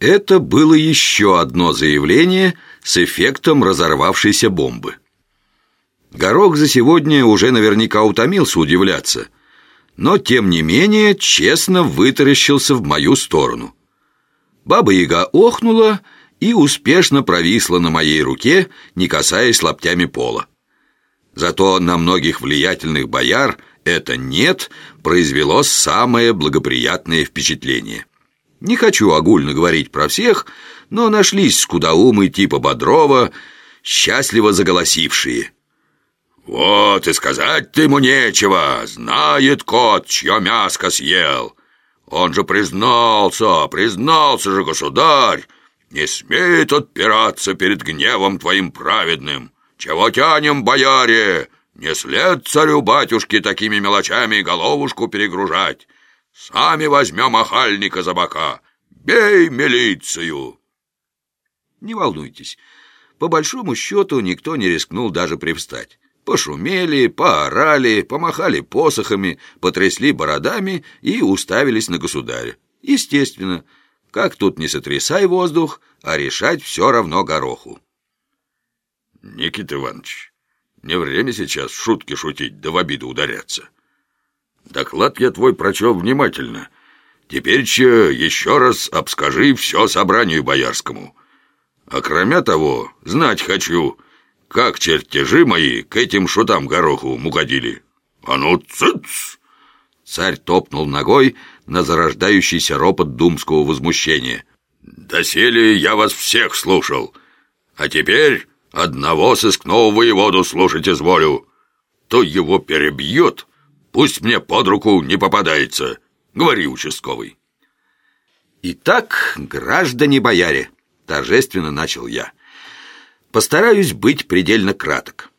Это было еще одно заявление с эффектом разорвавшейся бомбы. Горох за сегодня уже наверняка утомился удивляться, но, тем не менее, честно вытаращился в мою сторону. Баба-яга охнула и успешно провисла на моей руке, не касаясь локтями пола. Зато на многих влиятельных бояр это «нет» произвело самое благоприятное впечатление. Не хочу огульно говорить про всех, но нашлись скудоумы типа Бодрова, счастливо заголосившие. «Вот и сказать-то ему нечего, знает кот, чье мяско съел. Он же признался, признался же, государь, не смеет отпираться перед гневом твоим праведным. Чего тянем, бояре? Не след царю-батюшке такими мелочами головушку перегружать. Сами возьмем охальника за бока. Бей милицию!» Не волнуйтесь, по большому счету никто не рискнул даже привстать. Пошумели, поорали, помахали посохами, потрясли бородами и уставились на государя. Естественно, как тут не сотрясай воздух, а решать все равно гороху. Никита Иванович, не время сейчас шутки шутить, да в обиду ударяться. Доклад я твой прочел внимательно. Теперь че еще раз обскажи все собранию боярскому. А кроме того, знать хочу, как чертежи мои к этим шутам гороху угодили. А ну, цыц! Царь топнул ногой на зарождающийся ропот думского возмущения. «Доселе я вас всех слушал, а теперь Одного сыскного воеводу слушать изволю. То его перебьет, пусть мне под руку не попадается. Говори, участковый. Итак, граждане-бояре, торжественно начал я. Постараюсь быть предельно краток.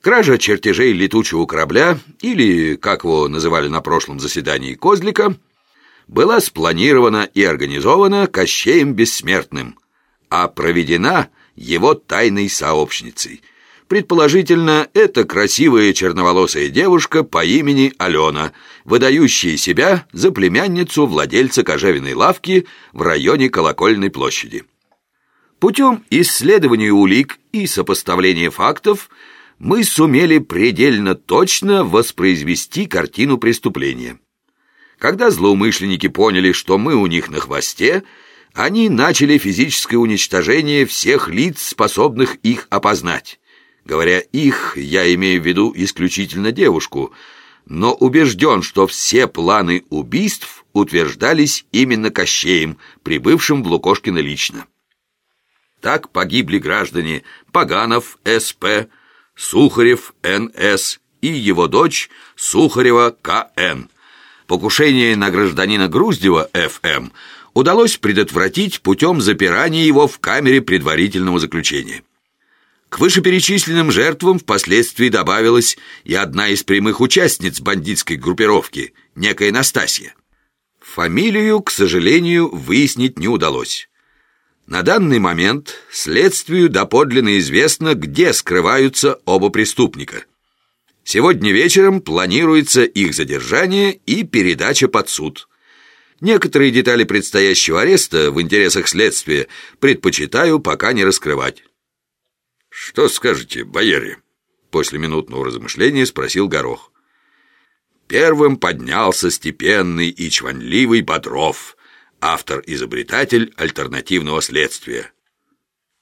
Кража чертежей летучего корабля, или, как его называли на прошлом заседании, козлика, была спланирована и организована Кощеем Бессмертным, а проведена его тайной сообщницей. Предположительно, это красивая черноволосая девушка по имени Алена, выдающая себя за племянницу владельца кожевенной лавки в районе Колокольной площади. Путем исследования улик и сопоставления фактов мы сумели предельно точно воспроизвести картину преступления. Когда злоумышленники поняли, что мы у них на хвосте – они начали физическое уничтожение всех лиц, способных их опознать. Говоря «их», я имею в виду исключительно девушку, но убежден, что все планы убийств утверждались именно Кощеем, прибывшим в Лукошкино лично. Так погибли граждане Паганов, СП, Сухарев, НС и его дочь Сухарева, КН. Покушение на гражданина Груздева, ФМ – удалось предотвратить путем запирания его в камере предварительного заключения. К вышеперечисленным жертвам впоследствии добавилась и одна из прямых участниц бандитской группировки, некая Настасья. Фамилию, к сожалению, выяснить не удалось. На данный момент следствию доподлинно известно, где скрываются оба преступника. Сегодня вечером планируется их задержание и передача под суд – Некоторые детали предстоящего ареста в интересах следствия предпочитаю пока не раскрывать. «Что скажете, бояре?» После минутного размышления спросил Горох. Первым поднялся степенный и чванливый Бодров, автор-изобретатель альтернативного следствия.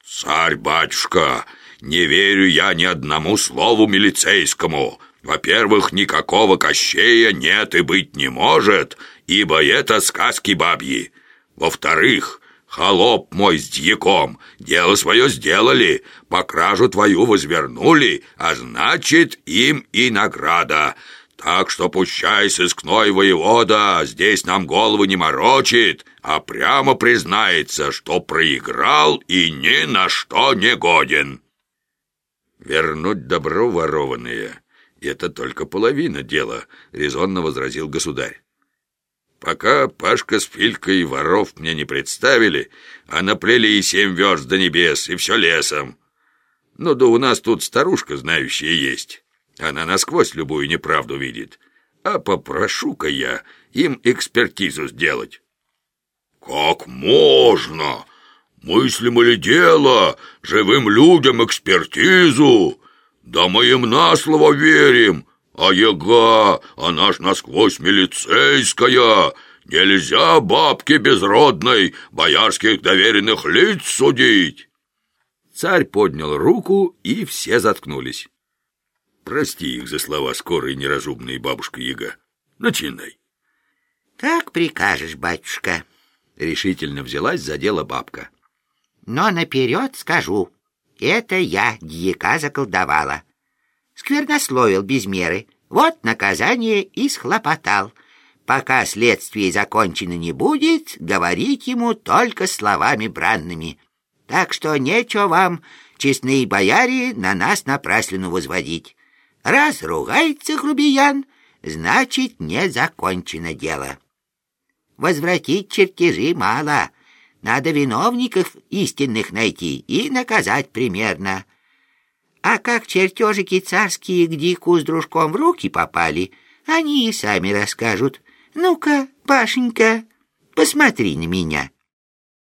«Царь-батюшка, не верю я ни одному слову милицейскому. Во-первых, никакого Кощея нет и быть не может, ибо это сказки бабьи. Во-вторых, холоп мой с дьяком, дело свое сделали, по кражу твою возвернули, а значит, им и награда. Так что пущай сыскной воевода здесь нам голову не морочит, а прямо признается, что проиграл и ни на что не годен. Вернуть добро ворованное «Это только половина дела», — резонно возразил государь. «Пока Пашка с Филькой воров мне не представили, а наплели и семь верст до небес, и все лесом. Ну да у нас тут старушка знающая есть. Она насквозь любую неправду видит. А попрошу-ка я им экспертизу сделать». Как можно? Мыслим ли дело? Живым людям экспертизу? Да мы им на слово верим. А яга, она ж насквозь милицейская. Нельзя бабке безродной боярских доверенных лиц судить. Царь поднял руку, и все заткнулись. Прости их за слова скорые неразумные, бабушка Яга. Начинай. Как прикажешь, батюшка. Решительно взялась за дело бабка. Но наперед скажу, это я дьяка заколдовала. Сквернословил без меры, вот наказание и схлопотал. Пока следствие закончено не будет, говорить ему только словами бранными. Так что нечего вам, честные бояре, на нас напраслину возводить. Раз ругается грубиян, значит, не закончено дело. Возвратить чертежи мало. Надо виновников истинных найти и наказать примерно. А как чертежики царские к Дику с дружком в руки попали, они и сами расскажут. Ну-ка, Пашенька, посмотри на меня.